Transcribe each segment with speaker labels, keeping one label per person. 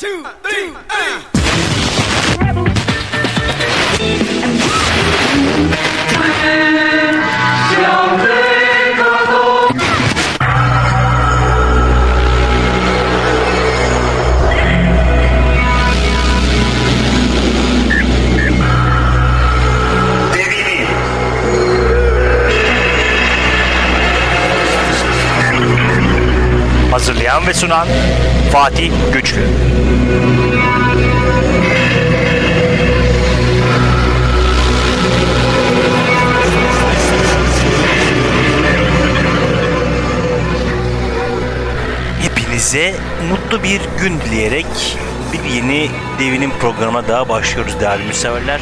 Speaker 1: two, three, eight.
Speaker 2: Also Lärm willst du noch an? Fatih Güçlü. Hepinize mutlu bir gün dileyerek bir yeni devinin programına daha başlıyoruz değerli müseverler.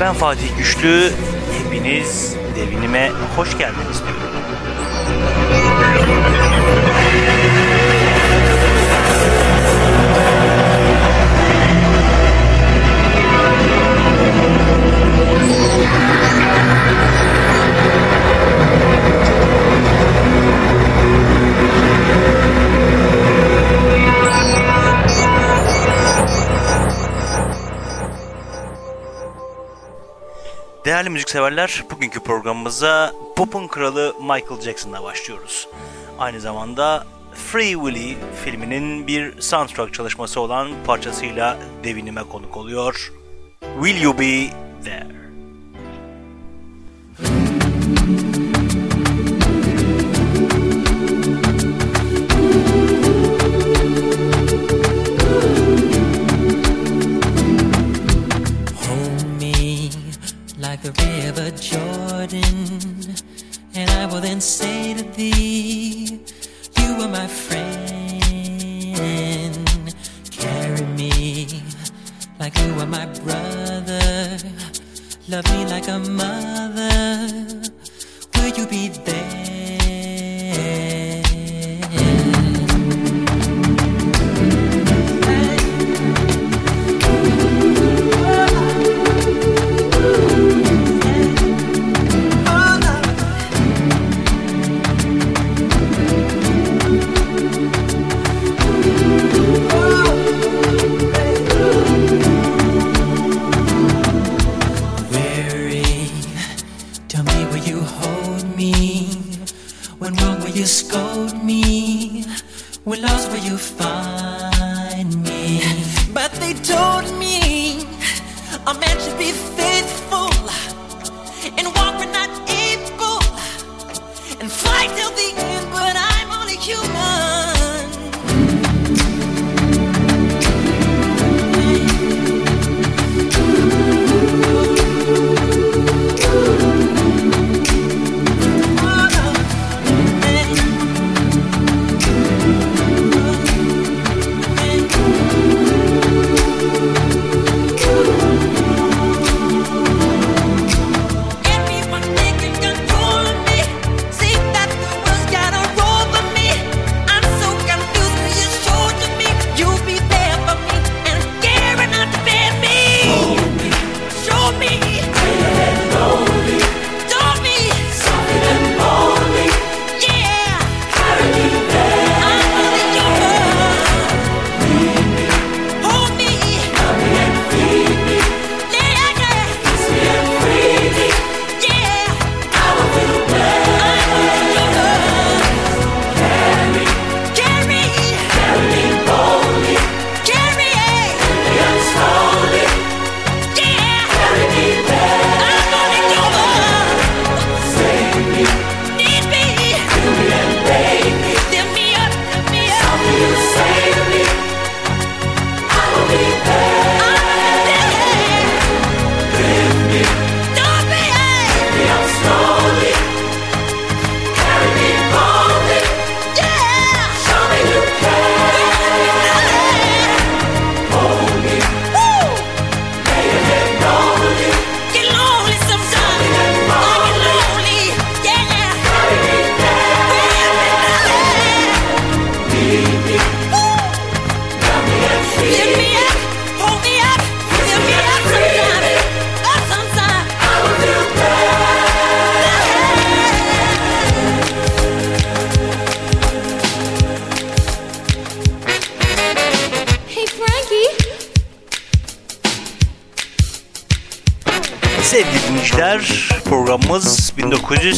Speaker 2: Ben Fatih Güçlü. Hepiniz devinime hoş geldiniz diyorum. Değerli müzikseverler, bugünkü programımıza pop'un kralı Michael Jackson'la başlıyoruz. Aynı zamanda Free Willy filminin bir soundtrack çalışması olan parçasıyla devinime konuk oluyor. Will You Be There?
Speaker 3: the river Jordan, and I will then say to thee.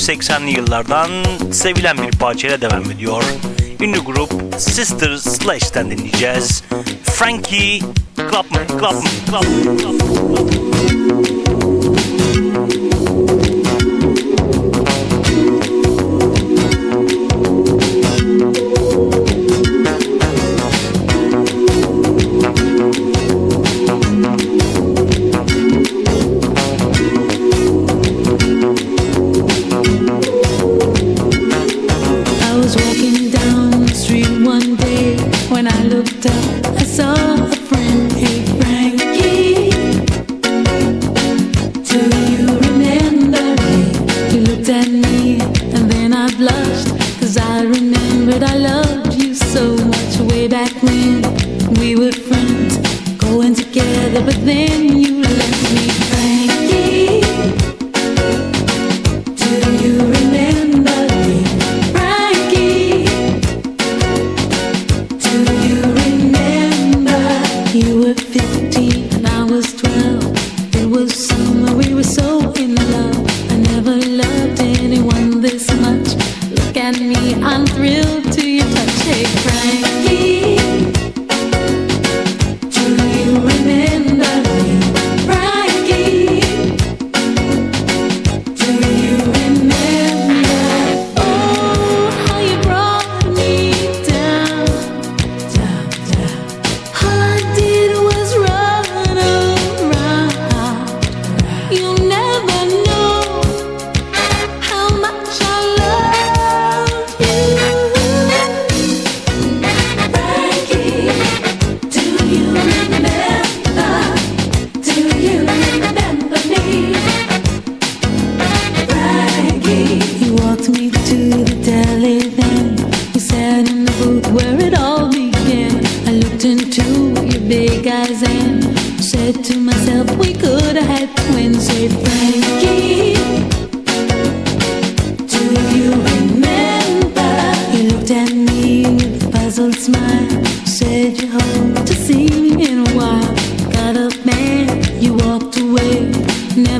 Speaker 2: 1980'li yıllardan sevilen bir parçayla devam ediyor. Ünlü grup Sister Slash'ten dinleyeceğiz. Frankie Clapman, Clapman, Clapman, Clapman, Clapman.
Speaker 4: I saw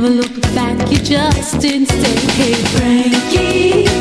Speaker 4: never look back, you just didn't stay. Hey, Frankie.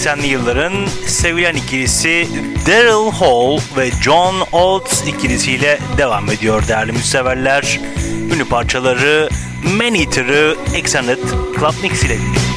Speaker 2: 1980'li yılların sevilen ikilisi Daryl Hall ve John Oates ikilisiyle devam ediyor değerli müseverler. Ünlü parçaları Man Eater'ı Extended Club Mix ile dinliyoruz.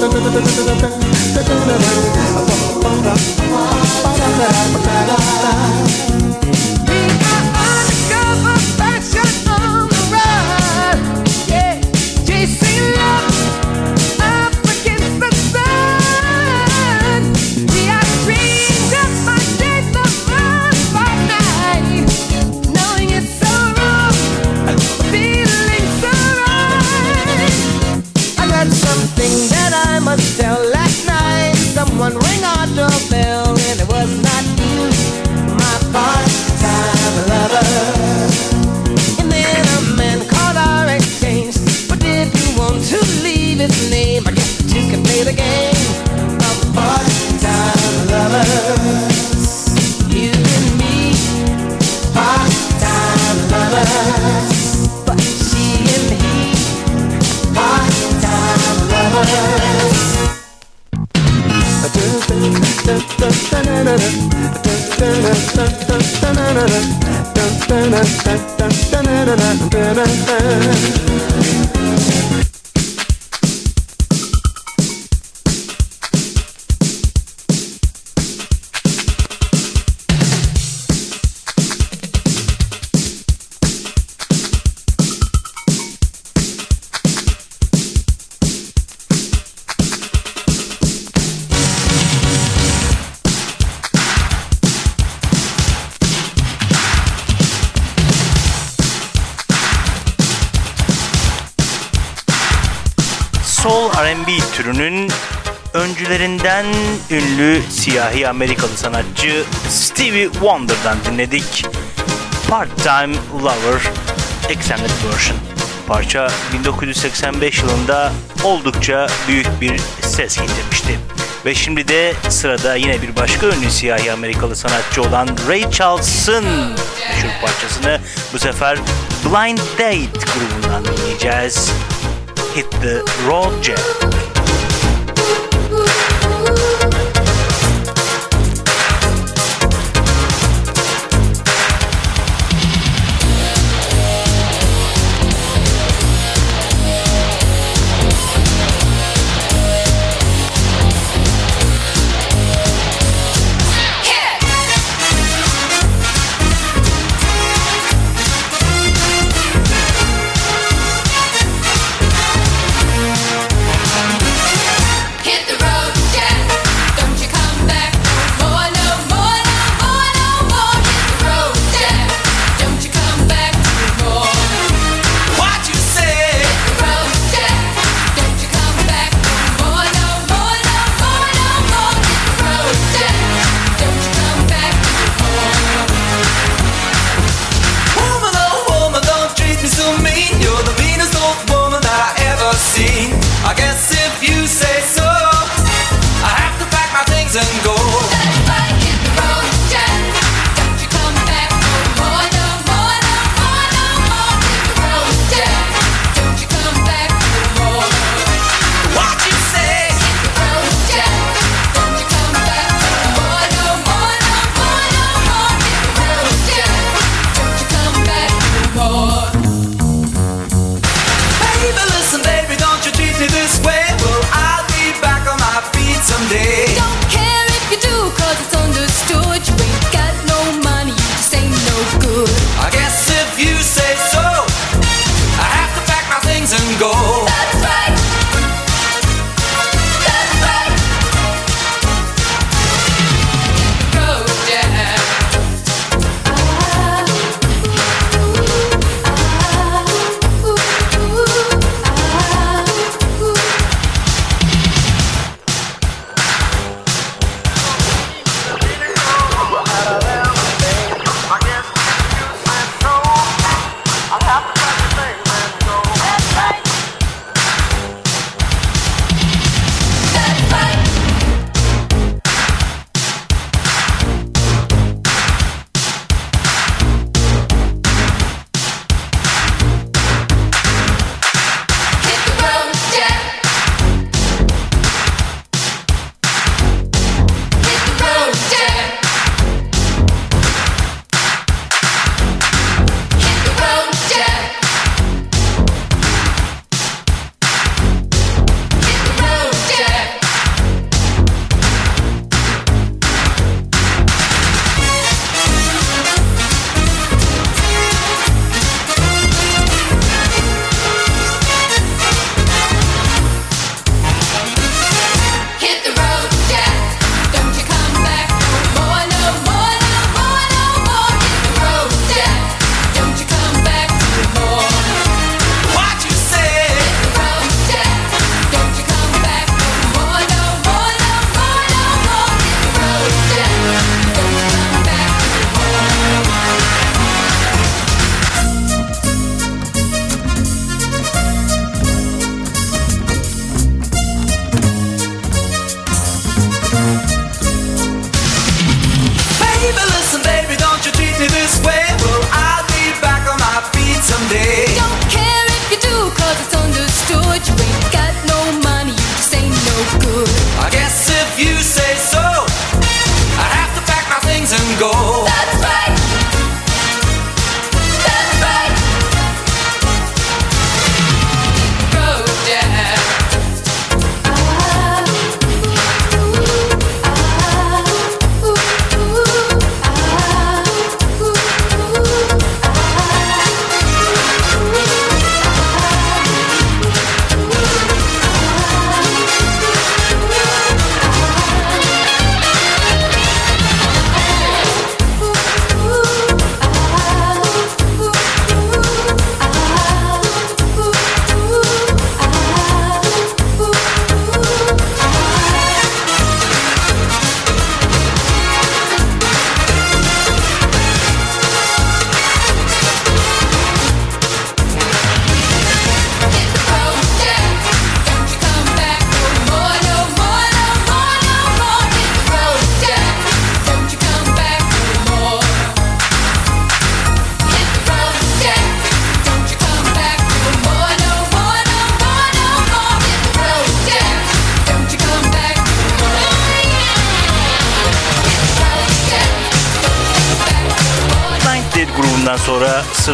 Speaker 1: da da da da da
Speaker 2: siyahi Amerikalı sanatçı Stevie Wonder'dan dinledik. Part-Time Lover Extended Version. Parça 1985 yılında oldukça büyük bir ses getirmişti. Ve şimdi de sırada yine bir başka ünlü siyahi Amerikalı sanatçı olan Ray Charles'ın meşhur parçasını bu sefer Blind Date grubundan dinleyeceğiz. Hit the Road Jack.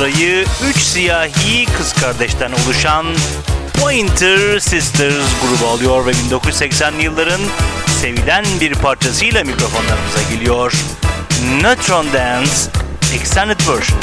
Speaker 2: Sırayı 3 siyahi kız kardeşten oluşan Pointer Sisters grubu alıyor ve 1980'li yılların sevilen bir parçasıyla mikrofonlarımıza geliyor. Neutron Dance Extended Version.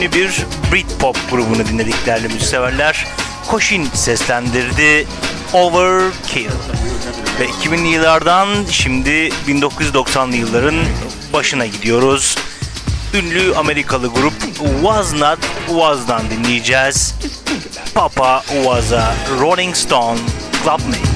Speaker 2: ünlü bir Britpop grubunu dinledik değerli müzikseverler. Koşin seslendirdi Overkill. Ve 2000'li yıllardan şimdi 1990'lı yılların başına gidiyoruz. Ünlü Amerikalı grup Was Not Was'dan dinleyeceğiz. Papa Was'a Rolling Stone Club Mate.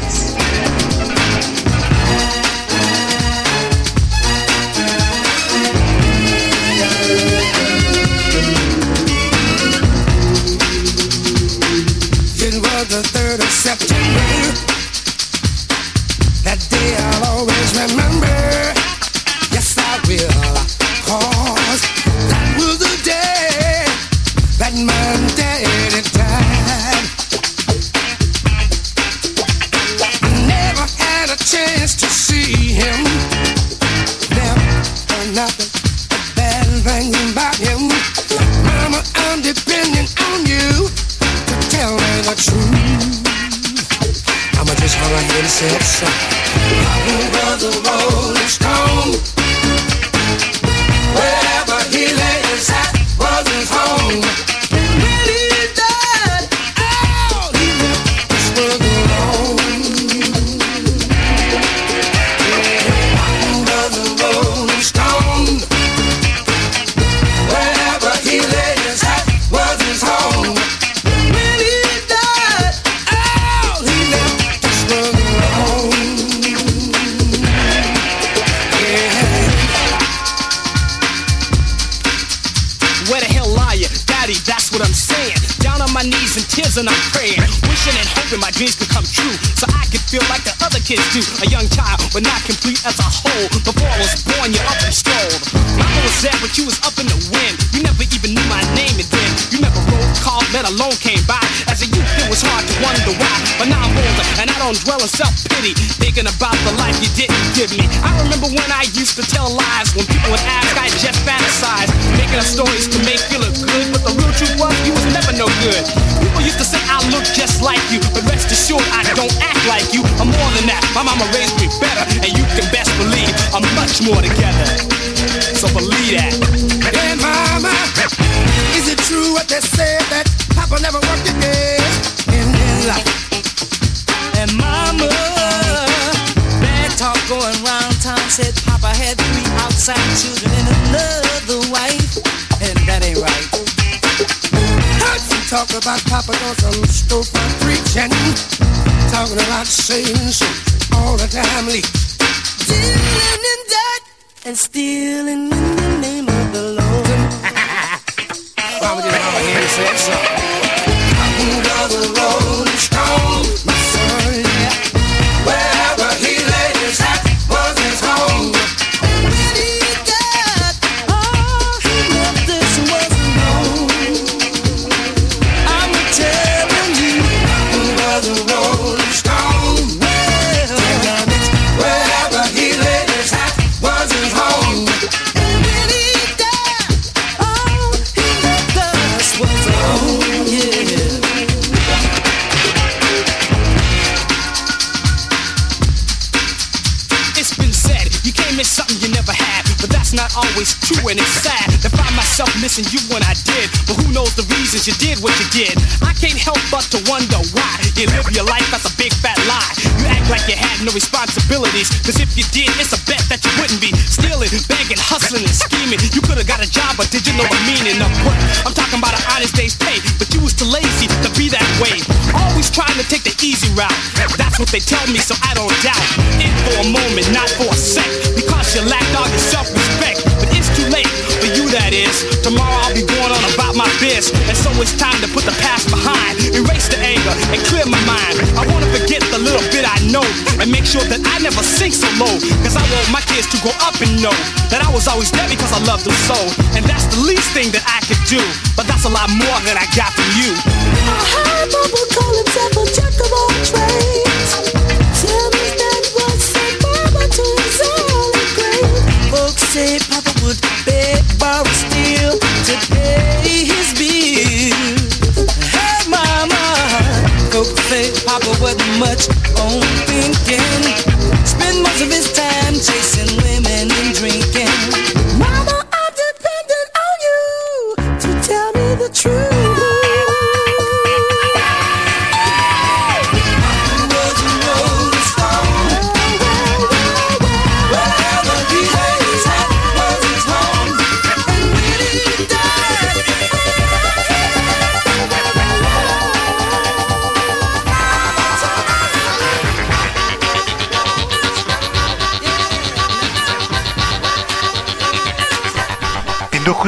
Speaker 5: used to tell lies when people would ask, I just fantasize, making up stories to make you look good. But the real truth was, you was never no good. People used to say I look just like you, but rest assured I don't act like you. I'm more than that. My mama raised me better, and you can best believe I'm much more together. So believe that. Grandmama, is it true what they say that?
Speaker 3: five children
Speaker 5: about Papa Don't some talking about all the time. Dealing in and
Speaker 3: stealing in the name of the Lord.
Speaker 5: Mama didn't have a something.
Speaker 6: Missing you when I did. But who knows the reasons you did what you did? I can't help but to wonder why you live your life as a big fat lie. You act like you had no responsibilities, cause if you did, it's a bet that you wouldn't be stealing, begging, hustling, and scheming. You could have got a job, but did you know the meaning of work? I'm talking about an honest day's pay, but you was too lazy to be that way. Always trying to take the easy route. That's what they tell me, so I don't doubt. In for a moment, not for a sec, because you lacked all your self-respect. Biz, and so it's time to put the past behind, erase the anger, and clear my mind. I wanna forget the little bit I know, and make sure that I never sink so low. Cause I want my kids to grow up and know that I was always there because I loved them so. And that's the least thing that I could do, but that's a lot more than I got from you.
Speaker 3: I Bubba call himself a jack of all trades. Say Papa wasn't much on thinking. Spend most of his time chasing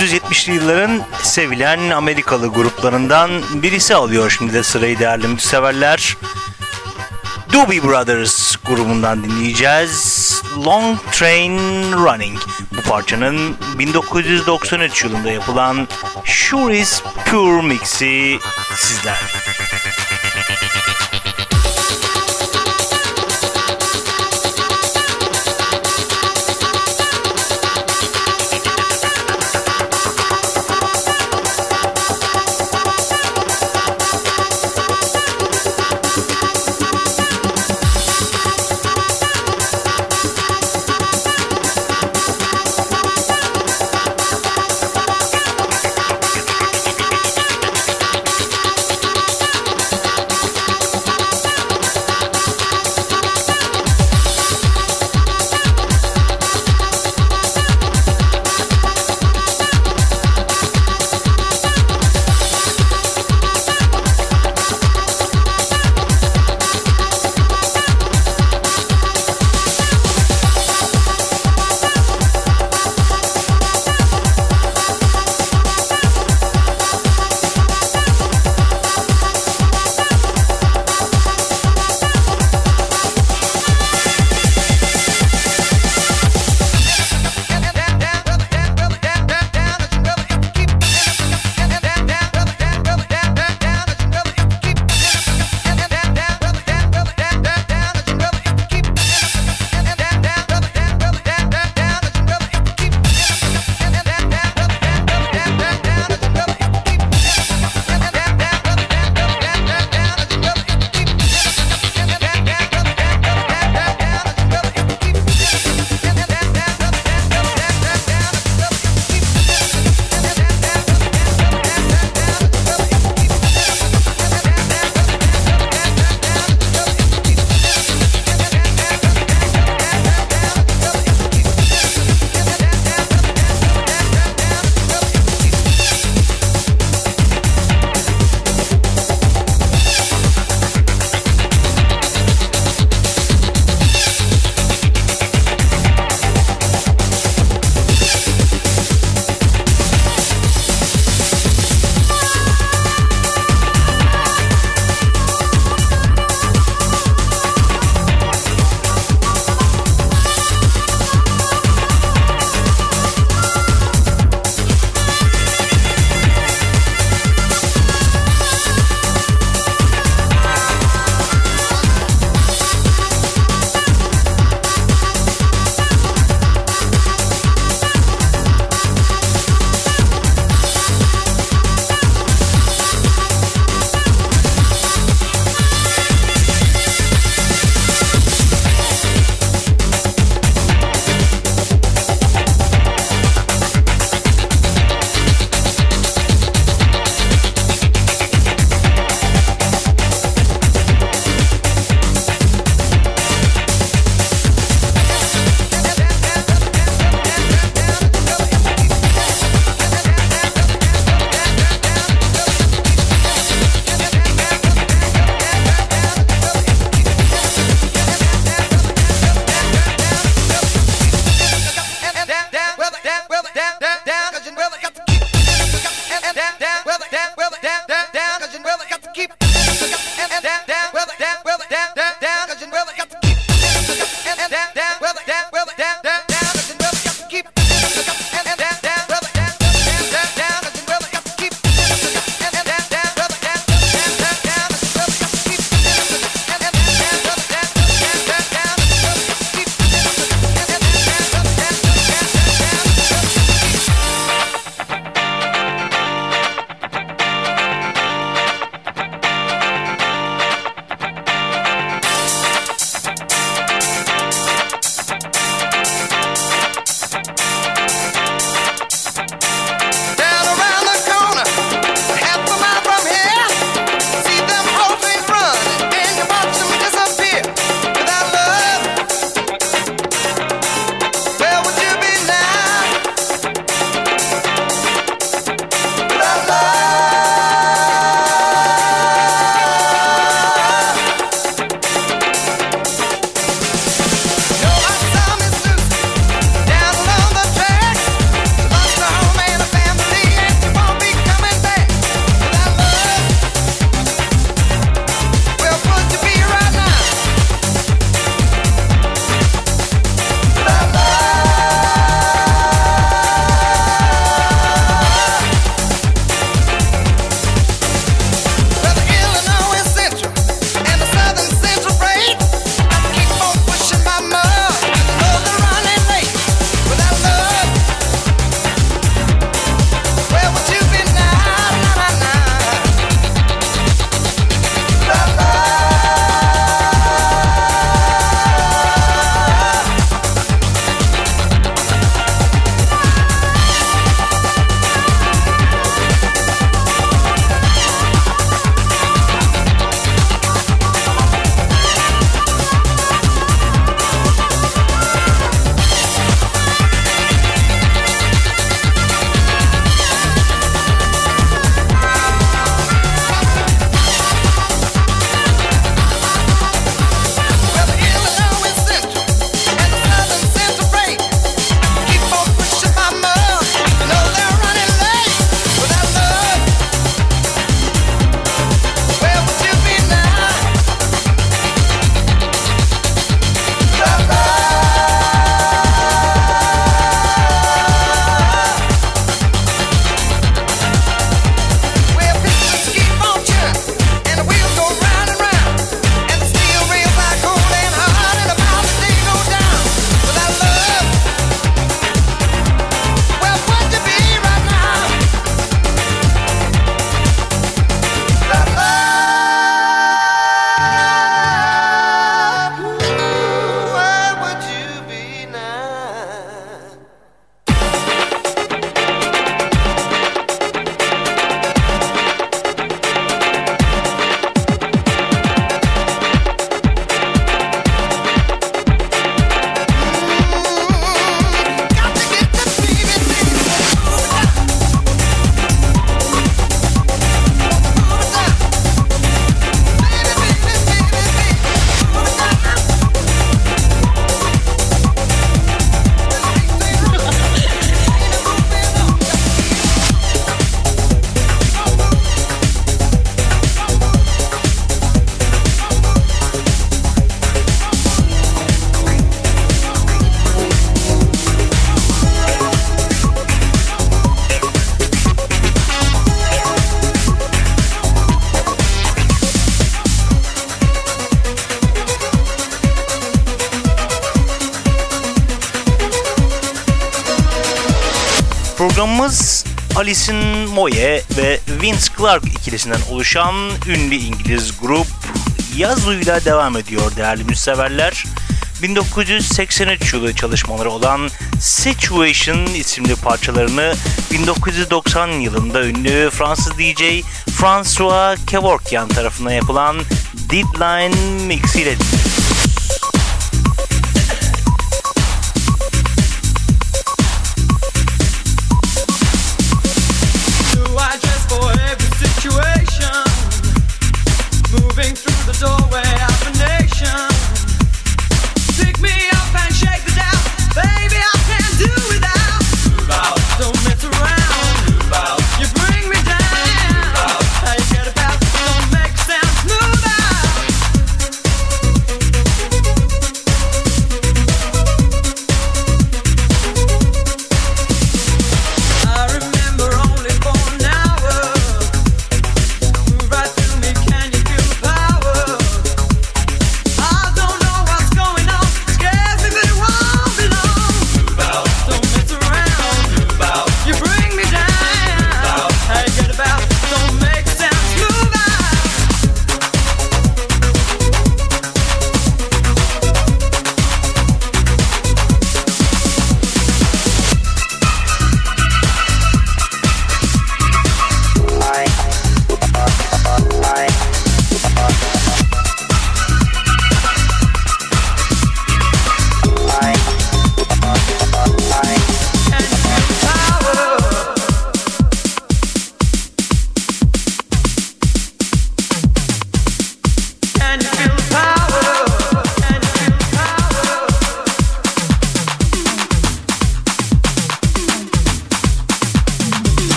Speaker 2: ...1970'li yılların sevilen Amerikalı gruplarından birisi alıyor şimdi de sırayı değerli müzikseverler. Doobie Brothers grubundan dinleyeceğiz. Long Train Running. Bu parçanın 1993 yılında yapılan Sure Is Pure Mix'i sizler. Alison Moye ve Vince Clark ikilisinden oluşan ünlü İngiliz grup Yazı'yla devam ediyor değerli müseverler. 1983 yılı çalışmaları olan Situation isimli parçalarını 1990 yılında ünlü Fransız DJ François Kevorkian tarafından yapılan Deadline Mix ile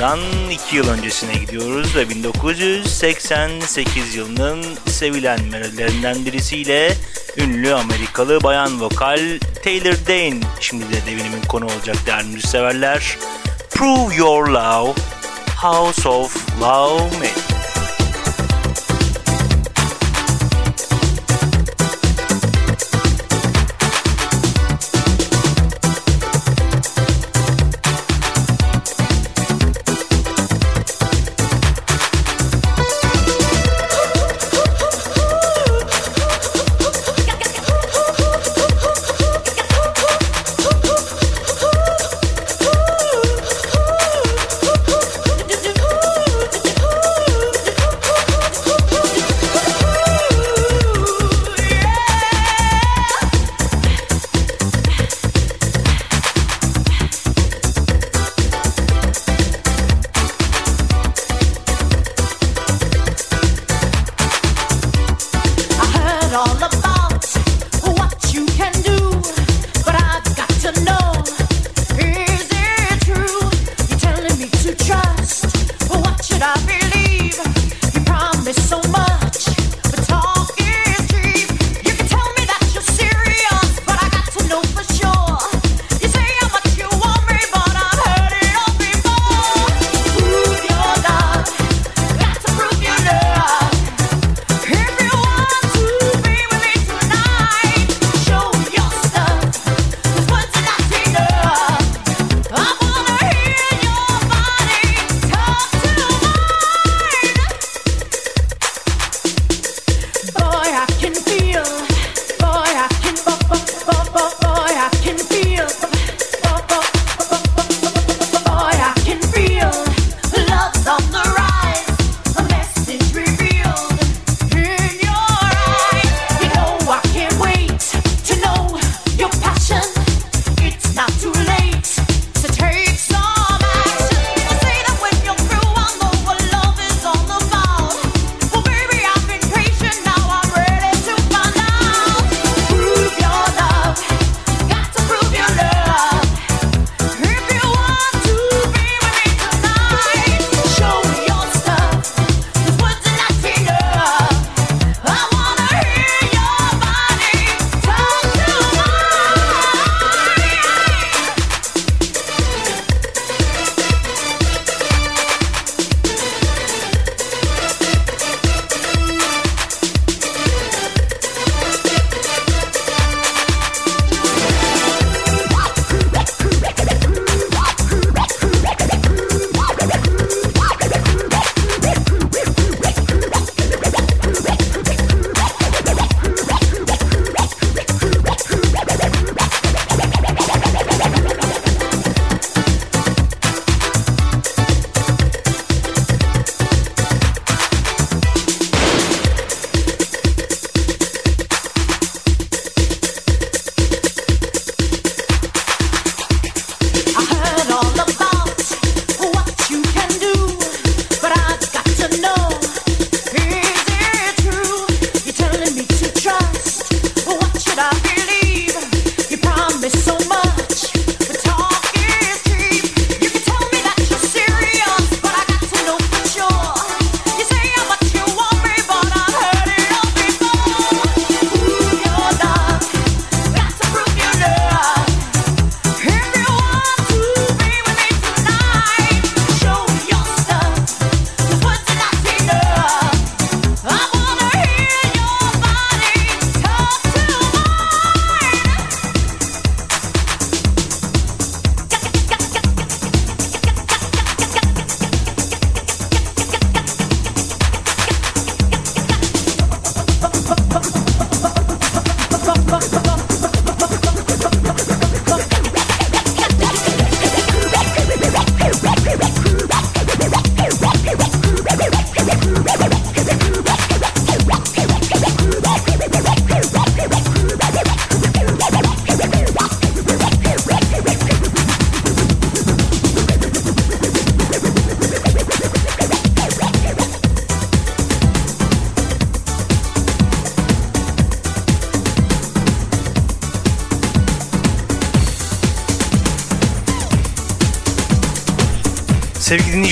Speaker 2: Bundan 2 yıl öncesine gidiyoruz ve 1988 yılının sevilen melodilerinden birisiyle ünlü Amerikalı bayan vokal Taylor Dane şimdi de devinimin konu olacak değerli müzikseverler. Prove Your Love, House of Love Me.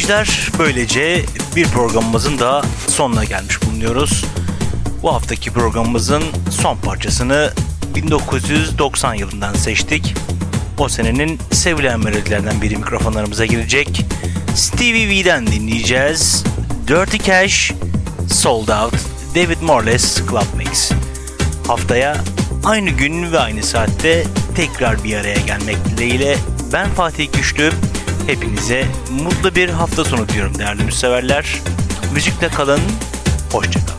Speaker 2: Dinleyiciler, böylece bir programımızın da sonuna gelmiş bulunuyoruz. Bu haftaki programımızın son parçasını 1990 yılından seçtik. O senenin sevilen melodilerden biri mikrofonlarımıza girecek. Stevie V'den dinleyeceğiz. Dirty Cash, Sold Out, David Morales Club Mix. Haftaya aynı gün ve aynı saatte tekrar bir araya gelmek dileğiyle ben Fatih Güçlü. Hepinize mutlu bir hafta sonu diyorum değerli müseverler. Müzikle kalın, hoşçakalın.